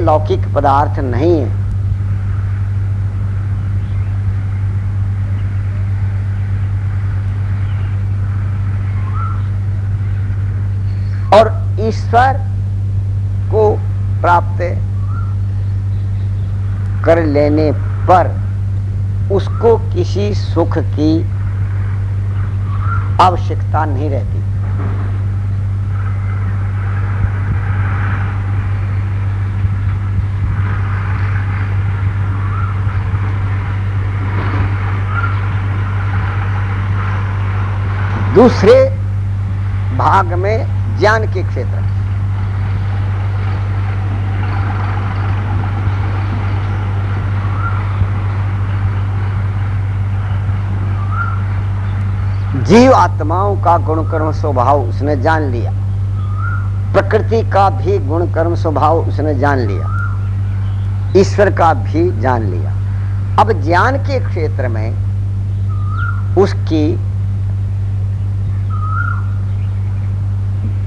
लौकिक पदार्थ नहीं है। और ईश्वर को प्राप्त कर लेने पर उसको किसी सुख की आवश्यकता नहीं रहती। दूसरे भाग में ज्ञान के क्षेत्र जीव आत्माओं का गुण कर्म स्वभाव उसने जान लिया। प्रकृति का भी गुण कर्म स्वभाव उसने जान लिया। ईश्वर का भी जान लिया। अब ज्ञान के क्षेत्र में उसकी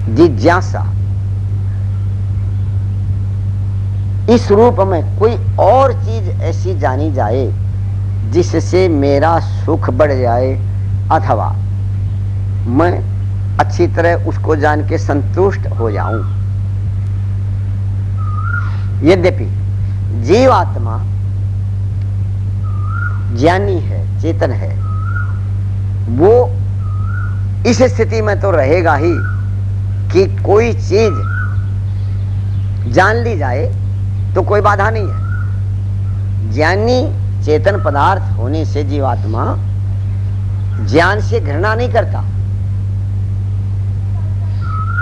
जिज्ञासा। इस रूप में कोई और चीज़ ऐसी जानी जाए जिससे मेरा सुख बढ़ जाए, अथवा मैं अच्छी तरह उसको जान के संतुष्ट हो जाऊँ। यद्यपि जीवात्मा ज्ञानी है, चेतन है, वो इस स्थिति में तो रहेगा ही। कि कोई चीज़ जान ली जाए तो कोई बाधा नहीं है। ज्ञानी चेतन पदार्थ होने से जीवात्मा ज्ञान से घृणा नहीं करता।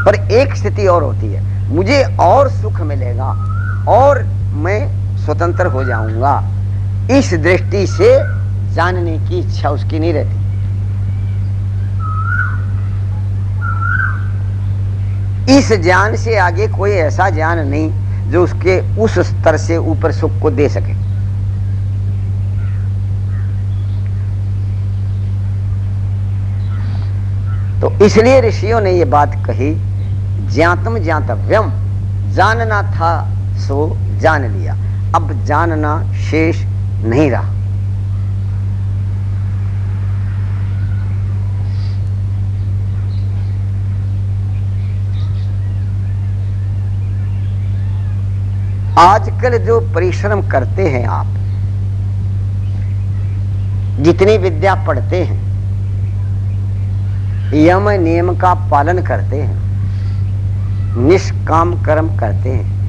पर एक स्थिति और होती है, मुझे और सुख मिलेगा और मैं स्वतंत्र हो जाऊँगा। इस दृष्टि से जानने की इच्छा उसकी नहीं रहती। इस ज्ञान से आगे कोई ऐसा ज्ञान नहीं जो उसके उस स्तर से ऊपर सुख को दे सके। तो इसलिए ऋषियों ने यह बात कही, ज्ञातम ज्ञातव्यम, जानना था सो जान लिया। अब जानना शेष नहीं रहा। आजकल जो परिश्रम करते हैं आप जितनी विद्या पढ़ते हैं यम नियम का पालन करते हैं निष्काम कर्म करते हैं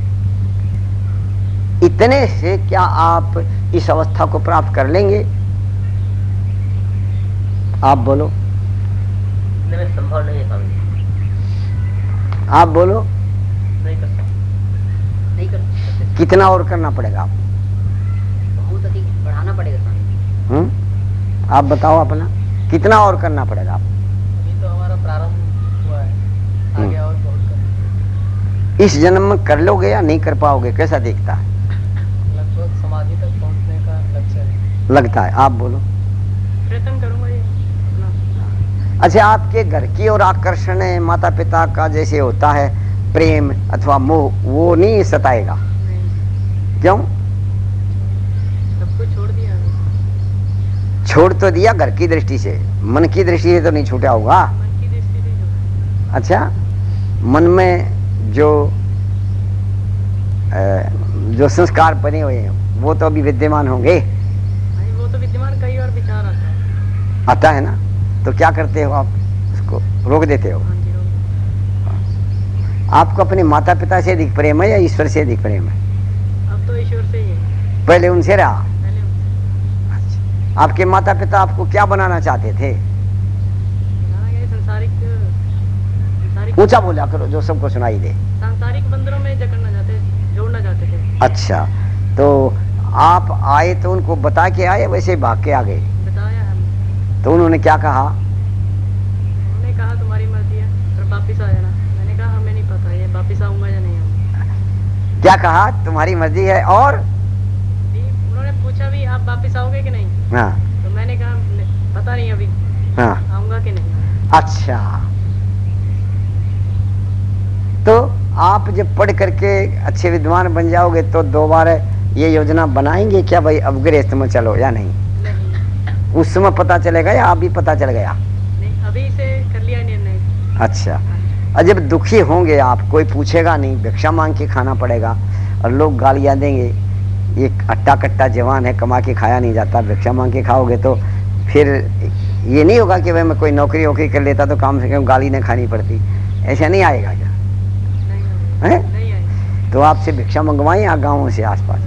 इतने से क्या आप इस अवस्था को प्राप्त कर लेंगे? आप बोलो। संभव नहीं है आप बोलो। नहीं कर सकते। नहीं कर सकते। कितना और करना पड़ेगा आप बहुत अधिक बढ़ाना पड़ेगा हम्म? आप बताओ अपना कितना और करना पड़ेगा आप अभी तो हमारा प्रारंभ हुआ है। हम्म। आगे और बहुत करना इस जन्म में कर लोगे या नहीं कर पाओगे? कैसा देखता है? लगभग समाधि तक पहुँचने का लक्ष्य है। लगता है। आप बोलो। प्रयत्न करूँगा ये। अच्छा आपके घर की और आकर्षण माता पिता का जैसे होता है प्रेम अथवा मोह वो नहीं सताएगा? क्यों? छोड़ दिया छोड़ तो दिया घर की दृष्टि से। मन की दृष्टि से तो नहीं छूटा होगा। मन की दृष्टि से जो अच्छा मन में जो जो संस्कार बने हुए हैं वो तो अभी विद्यमान होंगे। वो तो विद्यमान कई और विचार आता है। आता है ना? तो क्या करते हो आप? उसको रोक देते हो? हाँ आपको अपने माता पिता से अधिक प्रेम है या ईश्वर से अधिक प्रेम है अब तो ईश्वर से ही है पहले उनसे रहा। अच्छा। आपके माता पिता आपको क्या बनाना चाहते थे? ऊँचा बोला करो जो सबको सुनाई दे। सांसारिक बंदरों में जकड़ना चाहते जोड़ना चाहते थे। अच्छा तो आप आए तो उनको बता के आए वैसे भाग के आ गए? तो उन्होंने क्या कहा? उन्होंने कहा तुम्हारी मर्ज़ी है वापिस आ जाना। मैंने कहा हमें नहीं पता ये वापिस आऊँगा या नहीं क्या कहा? तुम्हारी मर्ज़ी है और पूछा भी आप वापिस आओगे कि नहीं? हाँ। तो मैंने कहा पता नहीं अभी। हाँ। आऊँगा कि नहीं? अच्छा। तो आप जब पढ़ करके अच्छे विद्वान बन जाओगे तो दोबारा ये योजना बनाएँगे क्या भाई अब गृहस्थ में चलो या नहीं? नहीं। उस समय पता चलेगा या अभी पता चल गया? नहीं अभी से कर लिया निर्णय अच्छा। और जब दुखी होंगे आप कोई पूछेगा नहीं भिक्षा मांग के खाना पड़ेगा और लोग गालियाँ देंगे। ये अट्टा कट्टा जवान है कमा के खाया नहीं जाता भिक्षा मांग के खाओगे तो फिर ये नहीं होगा कि भाई मैं कोई नौकरी वोकरी कर लेता तो काम से कम गाली नहीं खानी पड़ती। ऐसा नहीं आएगा क्या? नहीं नहीं तो आपसे भिक्षा मंगवाएँ या गाँवों से आसपास?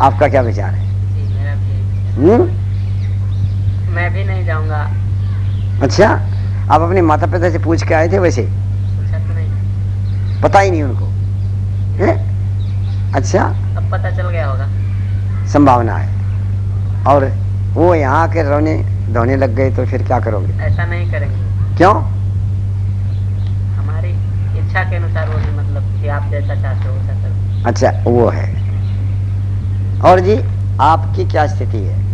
आपका क्या विचार है? हम्म? मैं भी नहीं जाऊँगा। अच्छा आप अपने माता पिता से पूछ के आए थे वैसे? पता ही नहीं उनको। हैं? अच्छा पता चल गया होगा। संभावना है। और वो यहाँ के रोने धोने लग गए तो फिर क्या करोगे? ऐसा नहीं करेंगे। क्यों? हमारी इच्छा के अनुसार वो मतलब कि आप जैसा चाहते हो वैसा करो। अच्छा वो है। और जी आपकी क्या स्थिति है?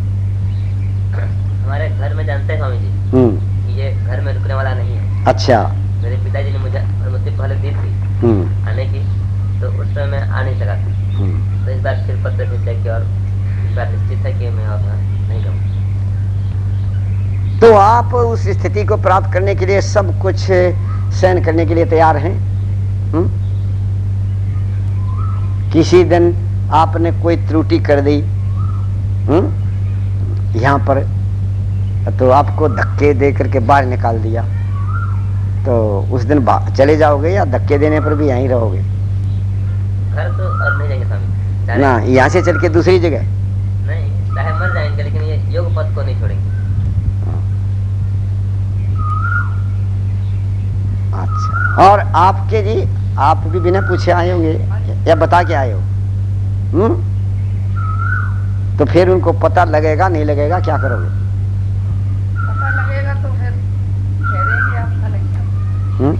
हमारे घर में जानते हैं स्वामी जी। हम्म। ये घर में रुकने वाला नहीं है। अच्छा। मेरे पिताजी ने मुझे अनुमति पहले दी थी। हम्म। आने की तो उस समय मैं आ नहीं सका। बार फिर पत्र भेजा कि और इस बार निश्चित है कि मैं और नहीं जाऊँगा तो आप उस स्थिति को प्राप्त करने के लिए सब कुछ सहन करने के लिए तैयार हैं? हम्म? किसी दिन आपने कोई त्रुटि कर दी? हम्म? यहाँ पर तो आपको धक्के दे करके बाहर निकाल दिया। तो उस दिन चले जाओगे या धक्के देने पर भी यहीं रहोगे? घर तो और नहीं जाएँगे ना यहाँ से चल के दूसरी जगह। नहीं चाहे मर जाएँगे लेकिन ये योग पद को नहीं छोड़ेंगे। अच्छा। और आपके जी आप भी बिना पूछे आए होंगे या बता के आए हो? हम्म? तो फिर उनको पता लगेगा नहीं लगेगा क्या करोगे पता लगेगा तो फिर कह देंगे आप कलेक्टर हम्म?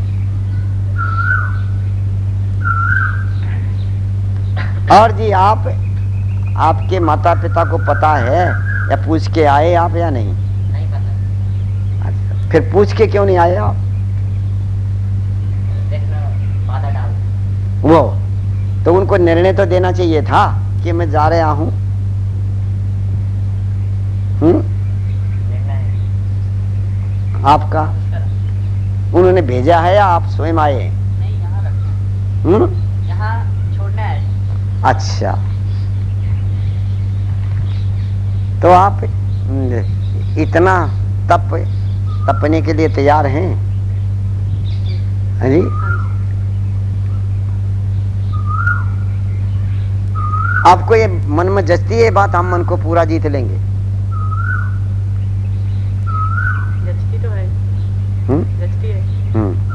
और जी आप आपके माता पिता को पता है या पूछ के आए आप या नहीं? नहीं पता। अच्छा, फिर पूछ के क्यों नहीं आए आप? देखना बाधा डाल। वो तो उनको निर्णय तो देना चाहिए था कि मैं जा रहा हूँ। हम्म? आपका? उन्होंने भेजा है या आप स्वयं आए? नहीं हम्म? है अच्छा। तो आप हम्म, इतना तप तपने के लिए तैयार हैं? हाँ जी। आपको ये मन में जचती है बात हम मन को पूरा जीत लेंगे जचती तो है हम्म जचती है हम्म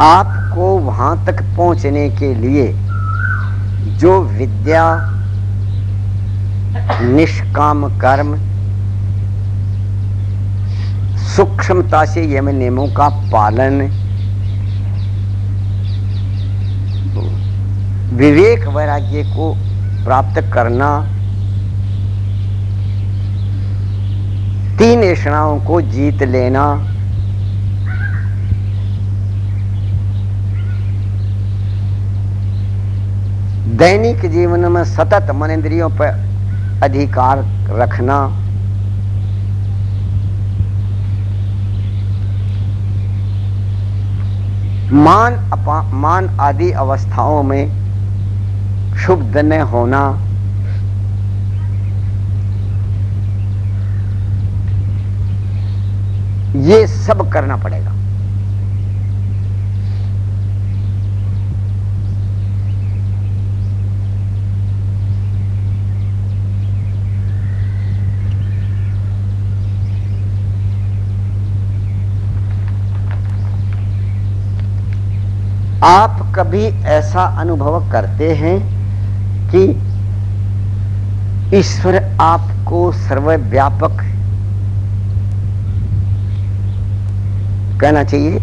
आपको वहाँ तक पहुँचने के लिए जो विद्या, निष्काम कर्म, सूक्ष्मता से यम नियमों का पालन, विवेक वैराग्य को प्राप्त करना, तीन ऐषणाओं को जीत लेना दैनिक जीवन में सतत मन इंद्रियों पर अधिकार रखना। मान मान आदि अवस्थाओं में क्षुब्ध न होना। ये सब करना पड़ेगा। आप कभी ऐसा अनुभव करते हैं कि ईश्वर आपको सर्वव्यापक कहना चाहिए,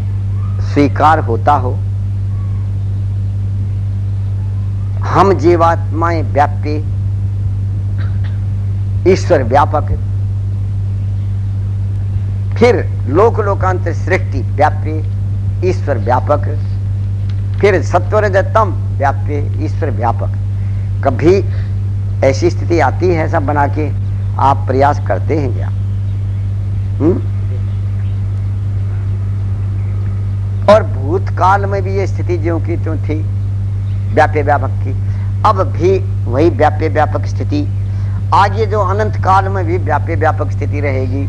स्वीकार होता हो? हम जीवात्माएँ व्याप्य ईश्वर व्यापक फिर लोक लोकांतर सृष्टि व्याप्य ईश्वर व्यापक फिर सत्वर तम व्याप्य ईश्वर व्यापक। कभी ऐसी स्थिति आती है सब बना के, आप प्रयास करते हैं क्या? हुँ? और भूतकाल में भी ये स्थिति ज्यों की त्यों थी, व्याप्य व्यापक की, अब भी वही व्याप्य व्यापक स्थिति। आगे जो अनंत काल में भी व्याप्य व्यापक स्थिति रहेगी,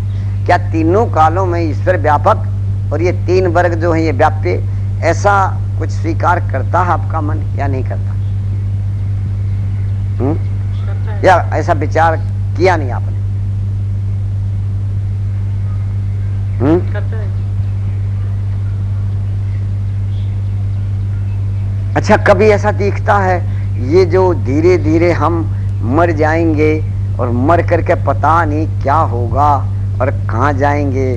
क्या तीनों कालों में ईश्वर व्यापक और ये तीन वर्ग जो है ये व्याप्य, ऐसा कुछ स्वीकार करता है आपका मन या नहीं करता हुँ? है या ऐसा विचार किया नहीं आपने हुँ? है अच्छा कभी ऐसा दिखता है, ये जो धीरे धीरे हम मर जाएँगे और मर करके पता नहीं क्या होगा और कहाँ जाएँगे,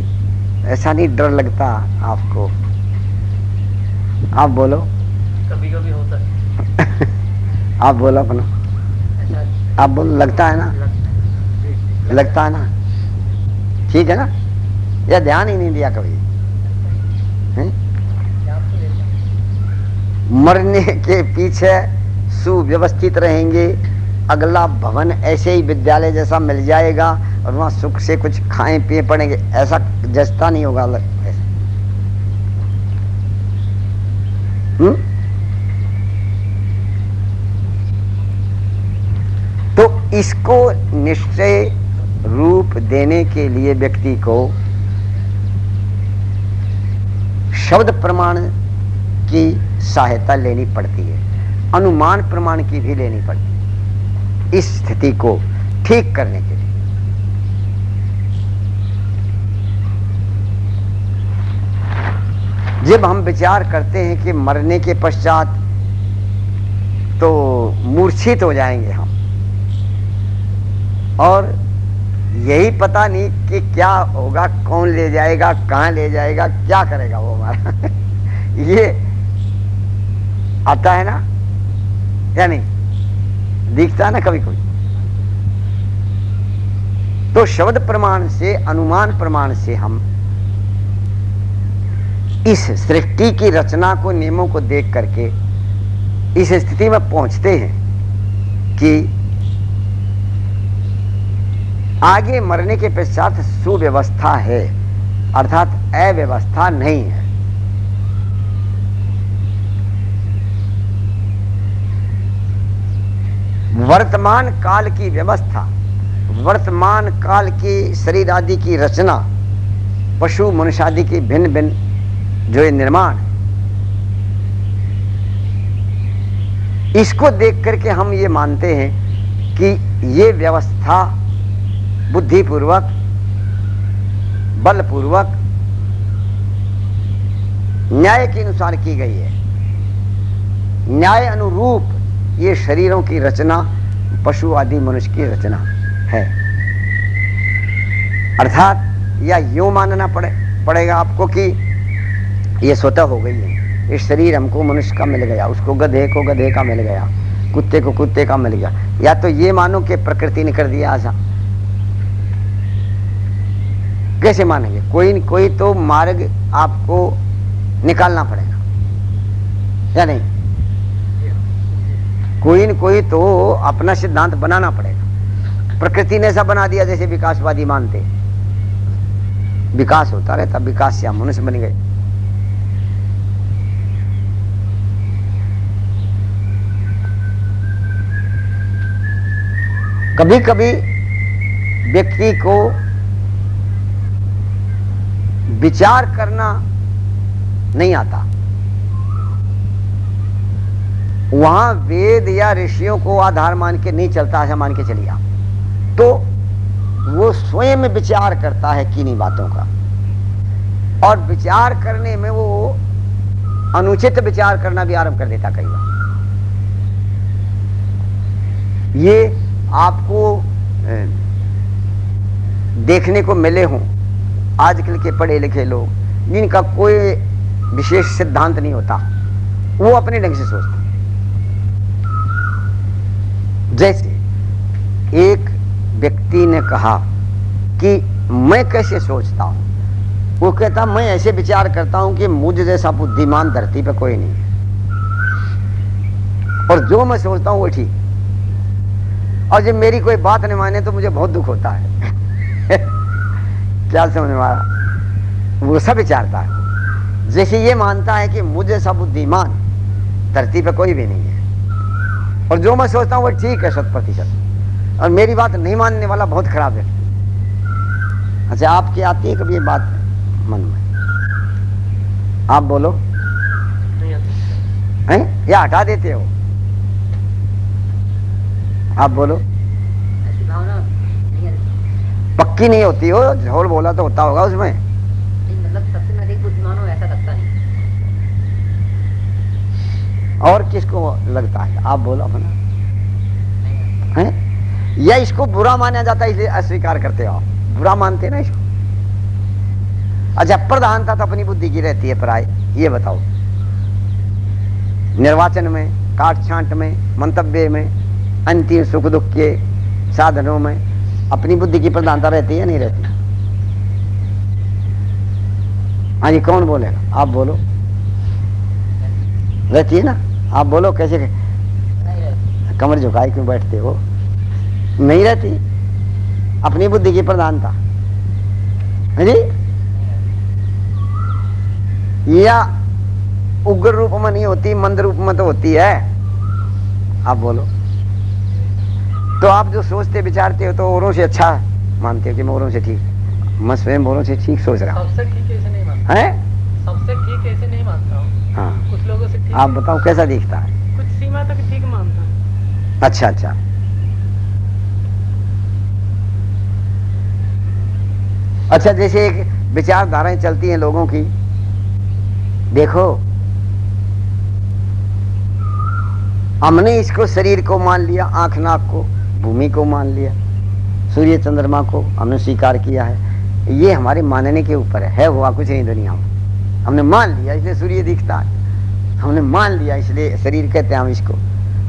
ऐसा नहीं डर लगता आपको आप बोलो। कभी कभी होता है। आप बोलो अपना। ऐसा आप बोलो लगता है ना? लगता है। ना? ठीक है ना? या ध्यान ही नहीं दिया कभी। हैं? मरने के पीछे सुव्यवस्थित रहेंगे। अगला भवन ऐसे ही विद्यालय जैसा मिल जाएगा और वहाँ सुख से कुछ खाएँ पिए पड़ेंगे। ऐसा जचता नहीं होगा अलग ऐसा हम्म? तो इसको निश्चय रूप देने के लिए व्यक्ति को शब्द प्रमाण की सहायता लेनी पड़ती है। अनुमान प्रमाण की भी लेनी पड़ती है। इस स्थिति को ठीक करने के लिए। जब हम विचार करते हैं कि मरने के पश्चात तो मूर्छित हो जाएँगे हम। और यही पता नहीं कि क्या होगा, कौन ले जाएगा, कहाँ ले जाएगा, क्या करेगा वो हमारा। ये आता है ना? या नहीं? दिखता है ना कभी कोई तो शब्द प्रमाण से, अनुमान प्रमाण से हम इस सृष्टि की रचना को, नियमों को देख करके इस स्थिति में पहुँचते हैं कि आगे मरने के पश्चात सुव्यवस्था है, अर्थात अव्यवस्था नहीं है। वर्तमान काल की व्यवस्था, वर्तमान काल की शरीर आदि की रचना, पशु मनुष्य आदि की भिन्न भिन्न जो ये निर्माण इसको देख करके हम ये मानते हैं कि ये व्यवस्था बुद्धिपूर्वक, बलपूर्वक न्याय के अनुसार की गई है। न्याय अनुरूप ये शरीरों की रचना, पशु आदि मनुष्य की रचना है। अर्थात या यूँ मानना पड़े, पड़ेगा आपको कि ये स्वतः हो गई है। ये शरीर हमको मनुष्य का मिल गया, उसको गधे को गधे का मिल गया, कुत्ते को कुत्ते का मिल गया। या तो ये मानो कि प्रकृति ने कर दिया ऐसा। कैसे मानेंगे? कोई कोई तो मार्ग आपको निकालना पड़ेगा। या नहीं? कोई न कोई तो अपना सिद्धांत बनाना पड़ेगा। प्रकृति ने ऐसा बना दिया, जैसे विकासवादी मानते विकास होता रहता विकास से हम मनुष्य बन गए। कभी कभी व्यक्ति को विचार करना नहीं आता। वहाँ वेद या ऋषियों को आधार मान के नहीं चलता ऐसा मान के चलिए तो वो स्वयं विचार करता है किन्हीं बातों का। और विचार करने में वो अनुचित विचार करना भी आरंभ कर देता कई बार। ये आपको देखने को मिले हों। आजकल के पढ़े लिखे लोग, जिनका कोई विशेष सिद्धांत नहीं होता, वो अपने ढंग से सोचते। जैसे एक व्यक्ति ने कहा कि मैं कैसे सोचता हूँ? वो कहता, मैं ऐसे विचार करता हूँ कि मुझ जैसा बुद्धिमान धरती पर कोई नहीं है। और जो मैं सोचता हूँ वो ठीक और जब मेरी कोई बात नहीं माने तो मुझे बहुत दुख होता है। क्या समझ में आया वो सब विचारता है जैसे ये मानता है कि मुझ जैसा बुद्धिमान धरती पे कोई भी नहीं है। और जो मैं सोचता हूँ वो ठीक है शत प्रतिशत और मेरी बात नहीं मानने वाला बहुत खराब है अच्छा आपकी आती है कभी ये बात मन में? आप बोलो। नहीं आता। हैं? या हटा देते हो? आप बोलो ऐसी भावना नहीं आती पक्की नहीं होती हो झोल बोला तो होता होगा उसमें। मतलब सबसे अधिक बुद्धिमान हो ऐसा लगता नहीं। और किसको लगता है? आप बोलो अपना। हैं? या इसको बुरा माना जाता है इसलिए अस्वीकार करते हो आप। बुरा मानते ना इसको? अच्छा प्रधानता तो अपनी बुद्धि की रहती है प्राय ये बताओ। निर्वाचन में काट छांट में मंतव्य में अंतिम सुख दुख के साधनों में अपनी बुद्धि की प्रधानता रहती है नहीं रहती? हाँ जी, कौन बोलेगा आप बोलो। रहती है ना? आप बोलो, कैसे कमर झुकाए क्यों बैठते हो? नहीं रहती। अपनी बुद्धि की प्रधानता। है जी? या उग्र रूप में नहीं होती, मंद रूप में तो होती है। आप बोलो। तो आप जो सोचते विचारते हो तो औरों से अच्छा मानते हो कि मैं औरों से ठीक? मैं स्वयं औरों से ठीक सोच रहा हूँ। सबसे ठीक ऐसे नहीं मानता। है? सबसे ठीक ऐसे नहीं मानता हूँ। हाँ। कुछ लोगों से ठीक आप बताओ कैसा दिखता है? कुछ सीमा तक ठीक मानता है। अच्छा अच्छा। अच्छा जैसे एक विचारधाराएँ चलती हैं लोगों की। देखो हमने इसको शरीर को मान लिया आँख नाक को। भूमि को मान लिया। सूर्य चंद्रमा को हमने स्वीकार किया है। ये हमारे मानने के ऊपर है, है हुआ कुछ नहीं दुनिया में। हमने मान लिया इसलिए सूर्य दिखता है। हमने मान लिया इसलिए शरीर कहते हैं हम इसको।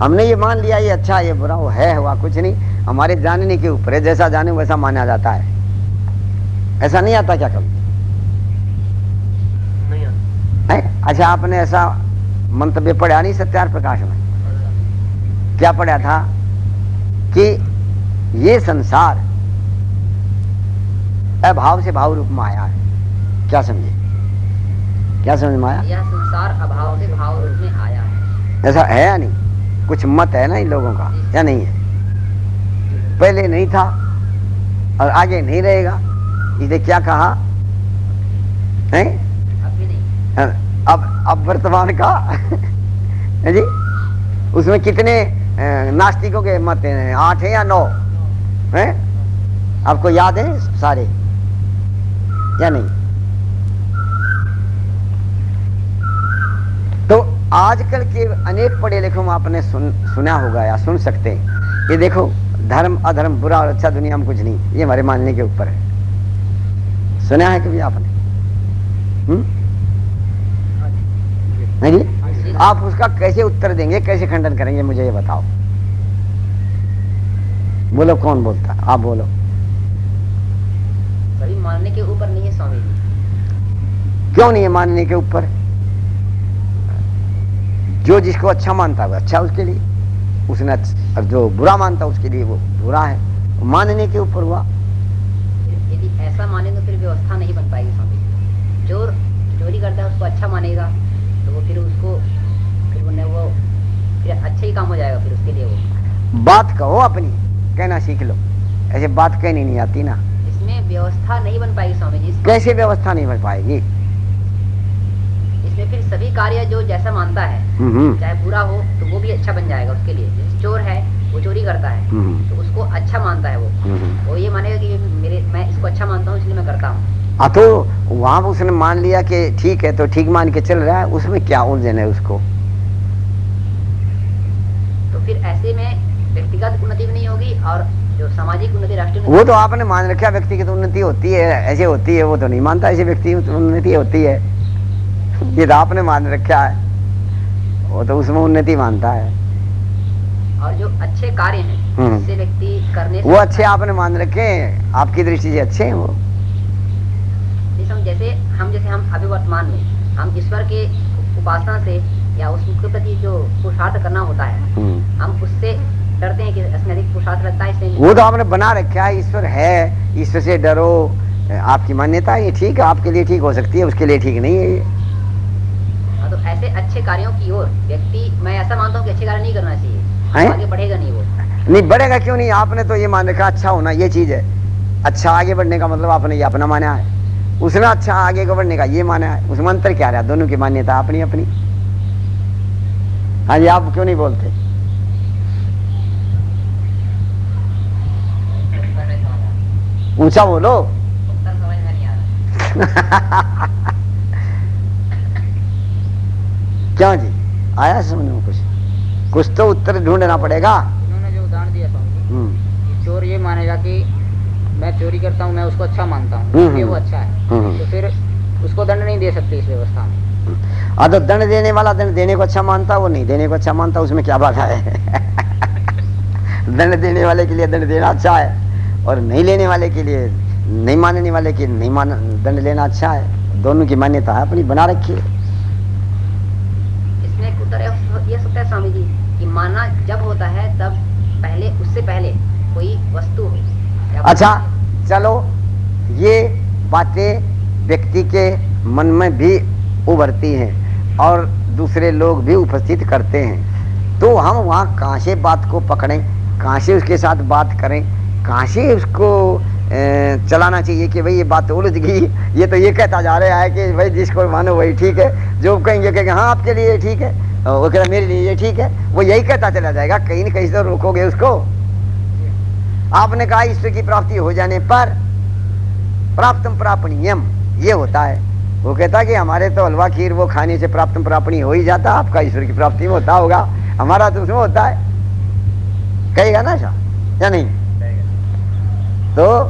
हमने ये मान लिया ये अच्छा ये बुरा वो है हुआ कुछ नहीं। हमारे जानने के ऊपर है जैसा जाने वैसा माना जाता है। ऐसा नहीं आता क्या कभी? अच्छा आपने ऐसा मंतव्य पढ़ा नहीं सत्यार प्रकाश में? क्या पढ़ा था? कि ये संसार अभाव से भाव रूप में आया है। क्या समझे? क्या समझ में आया? यह संसार अभाव से भाव रूप में आया है। ऐसा है या नहीं? कुछ मत है ना इन लोगों का या नहीं है? पहले नहीं था और आगे नहीं रहेगा। इसने क्या कहा? है? अब नहीं। अब अब वर्तमान का? जी? उसमें कितने नास्तिकों के मत हैं, आठ है या नौ? हैं? आपको याद है सारे? या नहीं? तो आजकल के अनेक पढ़े लिखों में आपने सुन, सुना होगा या सुन सकते हैं। ये देखो, धर्म, अधर्म, बुरा और अच्छा दुनिया में कुछ नहीं, ये हमारे मानने के ऊपर है। सुना है कभी आपने? हम्म? है जी आप उसका कैसे उत्तर देंगे कैसे खंडन करेंगे मुझे ये बताओ। बोलो कौन बोलता आप बोलो। सभी मानने के ऊपर नहीं है स्वामी जी। क्यों नहीं है मानने के ऊपर? जो जिसको अच्छा मानता है अच्छा उसके लिए। उसने अच्छा- जो बुरा मानता है उसके लिए वो बुरा है। मानने के ऊपर हुआ। यदि ऐसा माने तो फिर व्यवस्था नहीं बन पाएगी स्वामी जी। चोर चोरी करता है उसको अच्छा मानेगा तो वो फिर उसको फिर वो फिर अच्छा ही काम हो जाएगा फिर उसके लिए वो। बात कहो अपनी कहना सीख लो। ऐसे बात कहनी नहीं आती ना। इसमें व्यवस्था नहीं बन पाएगी स्वामी जी कैसे व्यवस्था नहीं बन पाएगी? इसमें फिर सभी कार्य जो जैसा मानता है हम्म, हम्म, चाहे बुरा हो तो वो भी अच्छा बन जाएगा उसके लिए। जैसे चोर है वो चोरी करता है हम्म, तो उसको अच्छा मानता है वो। वो ये मानेगा कि मेरे मैं इसको अच्छा मानता हूँ इसलिए मैं करता हूँ। हाँ तो वहाँ उसने मान लिया कि ठीक है तो ठीक मान के चल रहा है उसमें क्या उलझन है उसको? फिर ऐसे में व्यक्तिगत उन्नति भी नहीं होगी और जो सामाजिक उन्नति राष्ट्रीय वो तो आपने मान रखा व्यक्तिगत उन्नति होती है ऐसे होती है वो तो नहीं मानता ऐसे व्यक्तिगत उन्नति होती है। ये तो आपने मान रखा है। वो तो उसमें उन्नति मानता है। और जो अच्छे कार्य हैं हम्म। जिससे व्यक्ति करने वो अच्छे आपने मान रखे हैं आपकी दृष्टि से अच्छे हैं वो। जैसे हम जैसे हम अभी वर्तमान में हम ईश्वर के उपासना से या उसके प्रति जो पुरुषार्थ करना होता है हम्म। हम उससे डरते हैं कि इसमें अधिक पुरुषार्थ लगता है इसलिए वो तो आपने बना रखा है ईश्वर है ईश्वर से डरो आपकी मान्यता है ये ठीक है आपके लिए ठीक हो सकती है उसके लिए ठीक नहीं है ये। हाँ, तो ऐसे अच्छे कार्यों की ओर व्यक्ति मैं ऐसा मानता हूँ कि अच्छे कार्य नहीं करना चाहिए। आगे बढ़ेगा नहीं वो। नहीं बढ़ेगा क्यों नहीं? आपने तो ये मान रखा अच्छा होना ये चीज़ है। अच्छा आगे बढ़ने का मतलब आपने ये अपना माना है। उसने अच्छा आगे को बढ़ने का ये माना है। उसमें अंतर क्या रहा? दोनों की मान्यता अपनी अपनी। हाँ जी आप क्यों नहीं बोलते? ऊँचा बोलो। क्यों जी? आया समझ में कुछ? कुछ तो उत्तर ढूंढना पड़ेगा। इन्होंने जो उदाहरण दिया स्वामी जी हम्म, चोर ये मानेगा कि मैं चोरी करता हूँ मैं उसको अच्छा मानता हूँ हम्म, वो हम्म। अच्छा है। तो फिर उसको दंड नहीं दे सकते इस व्यवस्था में। हाँ तो दंड देने वाला दंड देने को अच्छा मानता वो नहीं देने को अच्छा मानता उसमें क्या बात है? दंड देने वाले के लिए दंड देना अच्छा है और नहीं लेने वाले के लिए नहीं मानने वाले के नहीं मान दंड लेना अच्छा है। दोनों की मान्यता है अपनी बना रखी है। इसमें एक उत्तर ये सकता है स्वामी जी कि मानना जब होता है तब पहले उससे पहले कोई वस्तु हो। अच्छा चलो ये बातें व्यक्ति के मन में भी उभरती हैं। और दूसरे लोग भी उपस्थित करते हैं। तो हम वहाँ कहाँ से बात को पकड़ें कहाँ से उसके साथ बात करें कहाँ से उसको चलाना चाहिए कि भाई ये बात उलझ गई, ये तो ये कहता जा रहा है कि भाई जिसको मानो वही ठीक है, जो कहेंगे कहेंगे हाँ आपके लिए ठीक है वो कहता मेरे लिए ये ठीक है, वो यही कहता चला जाएगा, कहीं ना कहीं तो रोकोगे उसको। आपने कहा ईश्वर की प्राप्ति हो जाने पर प्राप्तम प्रापणीयम, ये होता है। वो कहता कि हमारे तो हलवा, खीर, वो खाने से प्राप्त प्रापणी हो ही जाता, आपका ईश्वर की प्राप्ति में होता होगा। हमारा तो उसमें होता है। कहेगा ना ऐसा? या नहीं? तो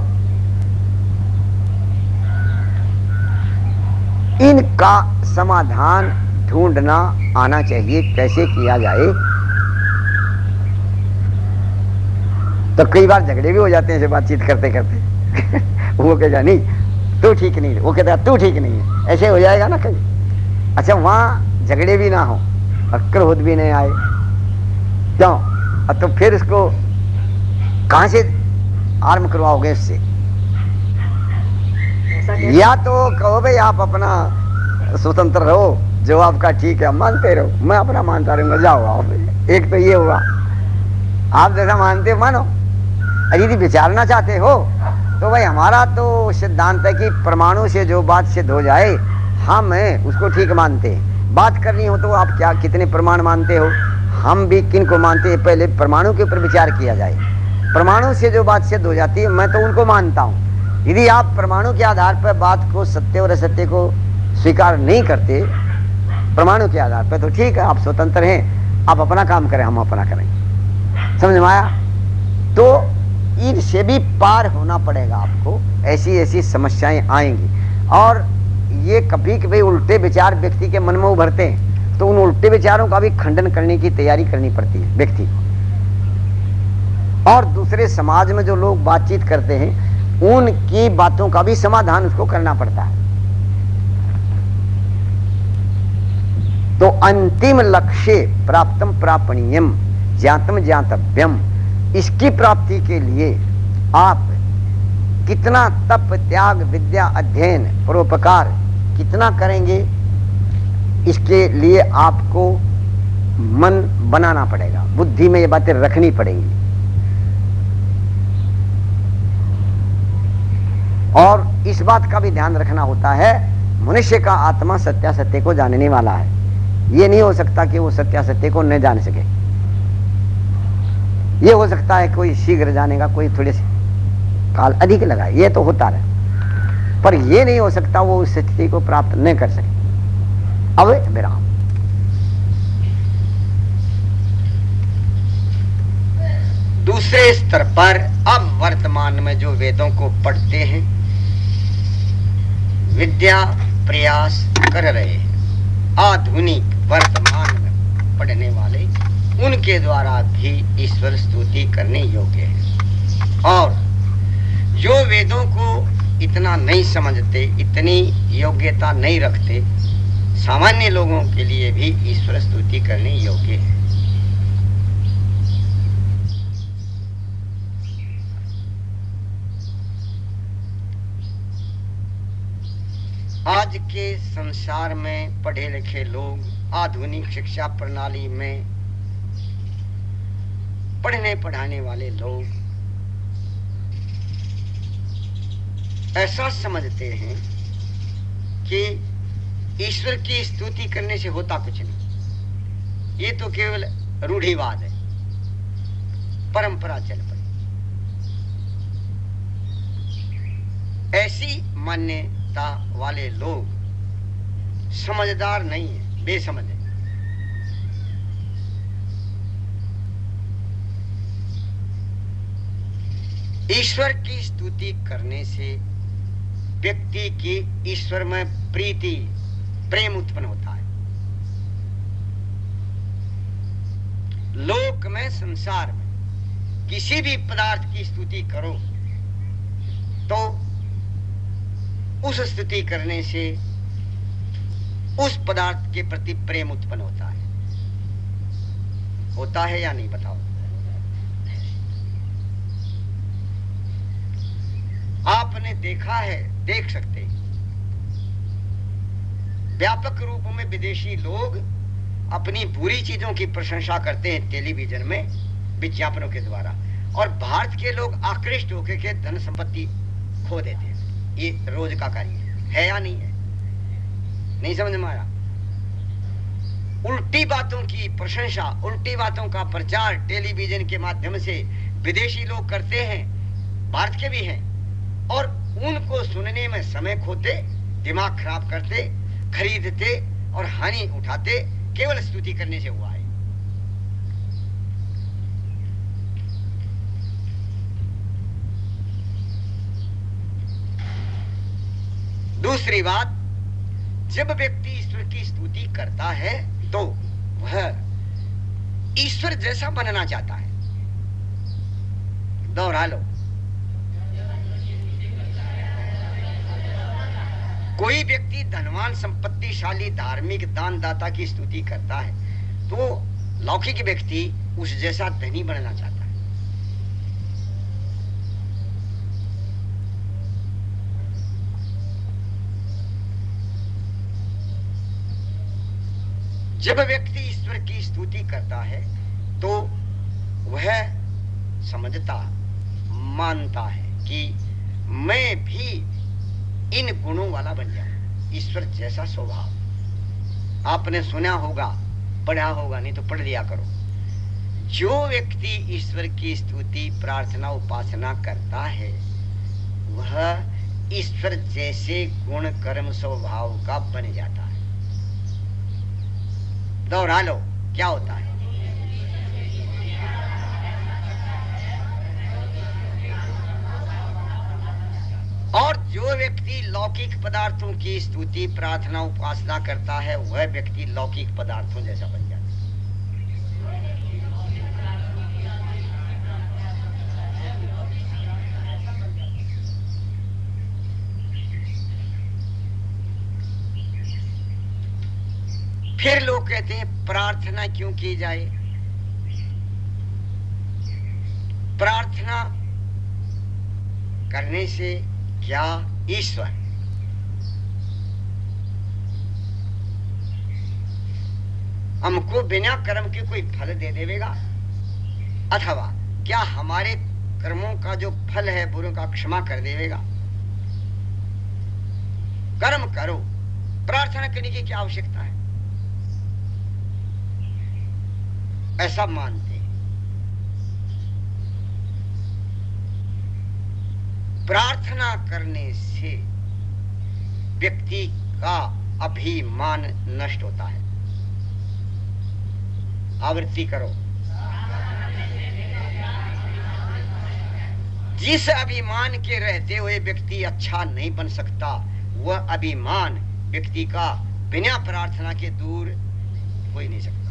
इनका समाधान ढूंढना, आना चाहिए, कैसे किया जाए? तो कई बार झगड़े भी हो जाते हैं बातचीत करते करते वो कहेगा, नहीं तू ठीक नहीं है। वो कहता तू ठीक नहीं है। ऐसे हो जाएगा ना कहीं अच्छा वहाँ झगड़े भी ना हो और क्रोध भी नहीं आए। क्यों? तो फिर उसको कहाँ से आरंभ करवाओगे इससे? या तो कहो भाई आप अपना स्वतंत्र रहो जो आपका ठीक है मानते रहो। मैं अपना मानता रहूँगा। जाओ आप एक तो ये हुआ। आप जैसा मानते हो मानो। यदि विचारना चाहते हो। तो भाई हमारा तो सिद्धांत है कि परमाणु से जो बात सिद्ध हो जाए, हम उसको ठीक मानते हैं। बात करनी हो तो आप क्या, कितने प्रमाण मानते हो? हम भी किन को मानते हैं? पहले परमाणु के ऊपर विचार किया जाए। परमाणु से जो बात सिद्ध हो जाती है, मैं तो उनको मानता हूँ। यदि आप परमाणु के आधार पर बात को सत्य और असत्य को स्वीकार नहीं करते, परमाणु के आधार पर तो ठीक है, आप स्वतंत्र हैं। आप अपना काम करें, हम अपना करें। समझ में आया? तो इनसे भी पार होना पड़ेगा आपको। ऐसी ऐसी समस्याएँ आएँगी। और ये कभी कभी उल्टे विचार व्यक्ति के मन में उभरते हैं तो उन उल्टे विचारों का भी खंडन करने की तैयारी करनी पड़ती है व्यक्ति को। और दूसरे समाज में जो लोग बातचीत करते हैं, उनकी बातों का भी समाधान उसको करना पड़ता है। तो अंतिम लक्ष्य प्राप्तम प्रापणीयम, ज्ञातम ज्ञातव्यम। इसकी प्राप्ति के लिए आप कितना तप, त्याग, विद्या अध्ययन, परोपकार कितना करेंगे, इसके लिए आपको मन बनाना पड़ेगा। बुद्धि में ये बातें रखनी पड़ेंगी। और इस बात का भी ध्यान रखना होता है, मनुष्य का आत्मा सत्यासत्य को जानने वाला है। ये नहीं हो सकता कि वो सत्यासत्य को न जान सके। ये हो सकता है कोई शीघ्र जाने का कोई थोड़े से काल अधिक लगा ये तो होता रहे। पर ये नहीं हो सकता वो उस स्थिति को प्राप्त नहीं कर सके। अब विराम। दूसरे स्तर पर अब वर्तमान में जो वेदों को पढ़ते हैं, विद्या प्रयास कर रहे हैं। आधुनिक वर्तमान में पढ़ने वाले उनके द्वारा भी ईश्वर स्तुति करने योग्य है। और जो वेदों को इतना नहीं समझते, इतनी योग्यता नहीं रखते, सामान्य लोगों के लिए भी ईश्वर स्तुति करने योग्य है। आज के संसार में पढ़े लिखे लोग आधुनिक शिक्षा प्रणाली में पढ़ने पढ़ाने वाले लोग ऐसा समझते हैं कि ईश्वर की स्तुति करने से होता कुछ नहीं। ये तो केवल रूढ़िवाद है, परंपरा चल पड़ी। ऐसी मान्यता वाले लोग समझदार नहीं है, बेसमझ है। ईश्वर की स्तुति करने से व्यक्ति की ईश्वर में प्रीति, प्रेम उत्पन्न होता है। लोक में संसार में किसी भी पदार्थ की स्तुति करो तो उस स्तुति करने से उस पदार्थ के प्रति प्रेम उत्पन्न होता है। होता है या नहीं बताओ? आपने देखा है, देख सकते व्यापक रूप में विदेशी लोग अपनी बुरी चीज़ों की प्रशंसा करते हैं टेलीविज़न में, विज्ञापनों के द्वारा। और भारत के लोग आकृष्ट होकर के धन संपत्ति खो देते हैं। ये रोज का कार्य है या नहीं है? नहीं समझ में आया? उल्टी बातों की प्रशंसा, उल्टी बातों का प्रचार टेलीविज़न के माध्यम से विदेशी लोग करते हैं। भारत के भी हैं। और उनको सुनने में समय खोते, दिमाग खराब करते, खरीदते और हानि उठाते, केवल स्तुति करने से हुआ है। दूसरी बात, जब व्यक्ति ईश्वर की स्तुति करता है तो वह ईश्वर जैसा बनना चाहता है। दोहरा लो। कोई व्यक्ति धनवान, संपत्तिशाली, धार्मिक, दानदाता की स्तुति करता है तो लौकिक व्यक्ति उस जैसा धनी बनना चाहता है। जब व्यक्ति ईश्वर की स्तुति करता है तो वह समझता, मानता है कि मैं भी इन गुणों वाला बन जाऊँ ईश्वर जैसा स्वभाव। आपने सुना होगा, पढ़ा होगा, नहीं तो पढ़ लिया करो। जो व्यक्ति ईश्वर की स्तुति, प्रार्थना, उपासना करता है, वह ईश्वर जैसे गुण, कर्म, स्वभाव का बन जाता है। दोहरा लो, क्या होता है? जो व्यक्ति लौकिक पदार्थों की स्तुति, प्रार्थना, उपासना करता है, वह व्यक्ति लौकिक पदार्थों जैसा बन जाता है। फिर लोग कहते हैं, प्रार्थना क्यों की जाए? प्रार्थना करने से क्या ईश्वर। हमको बिना कर्म के कोई फल दे देगा अथवा क्या हमारे कर्मों का जो फल है, बुरों का क्षमा कर देगा कर्म करो। प्रार्थना करने की क्या आवश्यकता है? ऐसा मानते हैं प्रार्थना करने से व्यक्ति का अभिमान नष्ट होता है। आवृत्ति करो। जिस अभिमान के रहते हुए व्यक्ति अच्छा नहीं बन सकता, वह अभिमान व्यक्ति का बिना प्रार्थना के दूर हो ही नहीं सकता।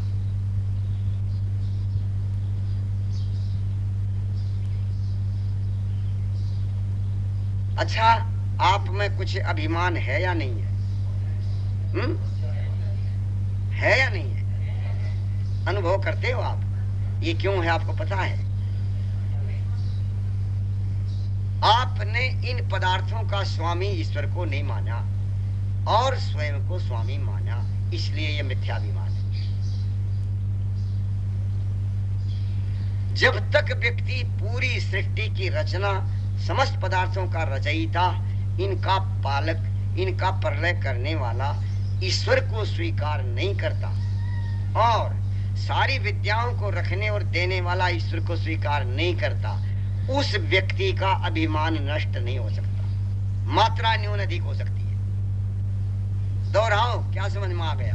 अच्छा आप में कुछ अभिमान है या नहीं है? हम्म? है या नहीं है? अनुभव करते हो आप? ये क्यों है आपको पता है? आपने इन पदार्थों का स्वामी ईश्वर को नहीं माना और स्वयं को स्वामी माना, इसलिए यह मिथ्याभिमान है। जब तक व्यक्ति पूरी सृष्टि की रचना समस्त पदार्थों का रचयिता इनका पालक, इनका प्रलय करने वाला ईश्वर को स्वीकार नहीं करता। और सारी विद्याओं को रखने और देने वाला ईश्वर को स्वीकार नहीं करता। उस व्यक्ति का अभिमान नष्ट नहीं हो सकता। मात्रा न्यून अधिक हो सकती है। दोहराओ, क्या समझ में आ गया?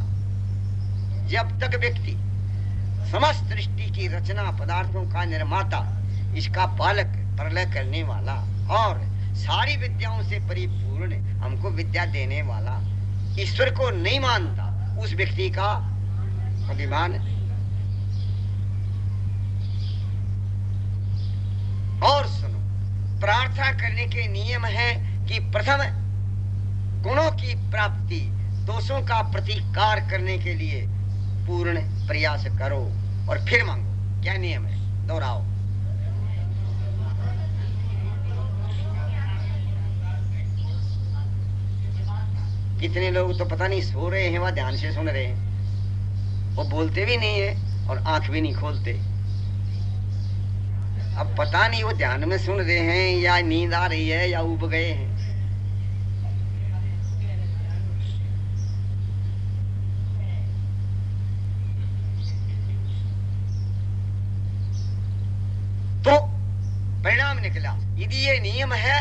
जब तक व्यक्ति समस्त सृष्टि की रचना पदार्थों का निर्माता, इसका पालक प्रलय करने वाला और सारी विद्याओं से परिपूर्ण हमको विद्या देने वाला। ईश्वर को नहीं मानता उस व्यक्ति का अभिमान। और सुनो, प्रार्थना करने के नियम है कि प्रथम गुणों की प्राप्ति, दोषों का प्रतिकार करने के लिए पूर्ण प्रयास करो और फिर मांगो। क्या नियम है? दोहराओ। कितने लोग तो पता नहीं सो रहे हैं, वह ध्यान से सुन रहे हैं। वो बोलते भी नहीं है और आँख भी नहीं खोलते। अब पता नहीं वो ध्यान में सुन रहे हैं या नींद आ रही है या उब गए हैं। तो परिणाम निकला। यदि ये नियम है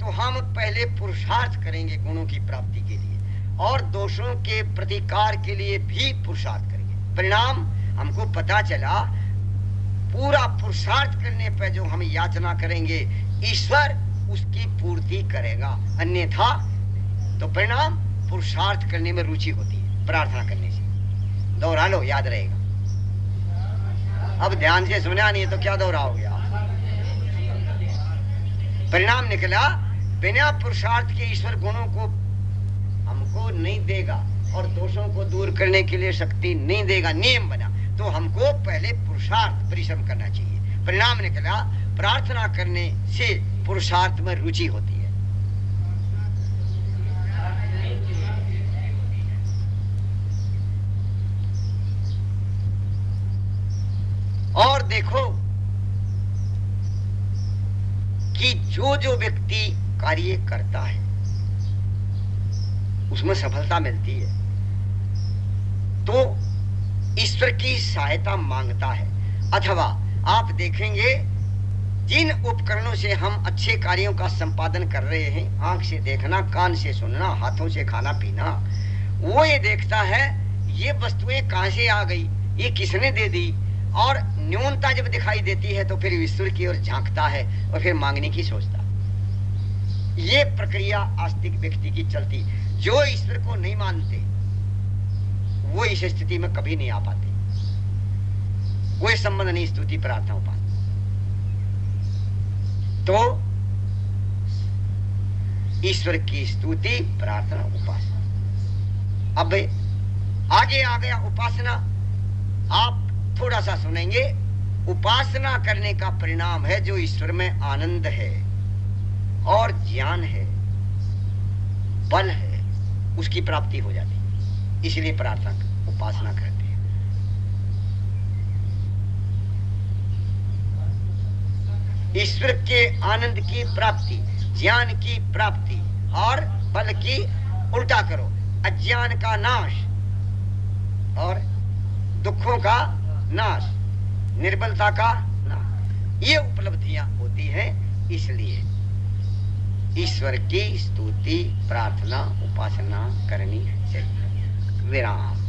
तो हम पहले पुरुषार्थ करेंगे गुणों की प्राप्ति के लिए। और दोषों के प्रतिकार के लिए भी पुरुषार्थ करेंगे। परिणाम, हमको पता चला, पूरा पुरुषार्थ करने पर जो हम याचना करेंगे, ईश्वर उसकी पूर्ति करेगा। अन्यथा तो परिणाम, पुरुषार्थ करने में रुचि होती है, प्रार्थना करने से। दोहरा लो याद रहेगा। अब ध्यान से सुना नहीं तो क्या दोहराओगे आप? परिणाम निकला, बिना पुरुषार्थ के ईश्वर गुणों को हमको नहीं देगा और दोषों को दूर करने के लिए शक्ति नहीं देगा, नियम बना तो हमको पहले पुरुषार्थ परिश्रम करना चाहिए। परिणाम निकला, प्रार्थना करने से पुरुषार्थ में रुचि होती है। और देखो कि जो जो व्यक्ति कार्य करता है उसमें सफलता मिलती है। तो ईश्वर की सहायता माँगता है। अथवा आप देखेंगे, जिन उपकरणों से हम अच्छे कार्यों का संपादन कर रहे हैं, आँख से देखना, कान से सुनना, हाथों से खाना पीना, वो ये देखता है, ये वस्तुएँ कहाँ से आ गई? ये किसने दे दी? और न्यूनता जब दिखाई देती है तो फिर ईश्वर की ओर झांकता है और फिर मांगने की सोचता ये प्रक्रिया आस्तिक व्यक्ति की चलती जो ईश्वर को नहीं मानते, वो इस स्थिति में कभी नहीं आ पाते। कोई संबंध नहीं स्तुति प्रार्थना उपासना। तो ईश्वर की स्तुति, प्रार्थना उपासना। अब आगे आ गया उपासना। आप थोड़ा सा सुनेंगे। उपासना करने का परिणाम है जो ईश्वर में आनंद है और ज्ञान है, बल है। उसकी प्राप्ति हो जाती है। इसलिए प्रार्थना उपासना करते हैं। ईश्वर के आनंद की प्राप्ति, ज्ञान की प्राप्ति और बल की उल्टा करो। अज्ञान का नाश और दुखों का नाश, निर्बलता का नाश। ये उपलब्धियाँ होती हैं, इसलिए ईश्वर की स्तुति प्रार्थना उपासना करनी चाहिए। विराम।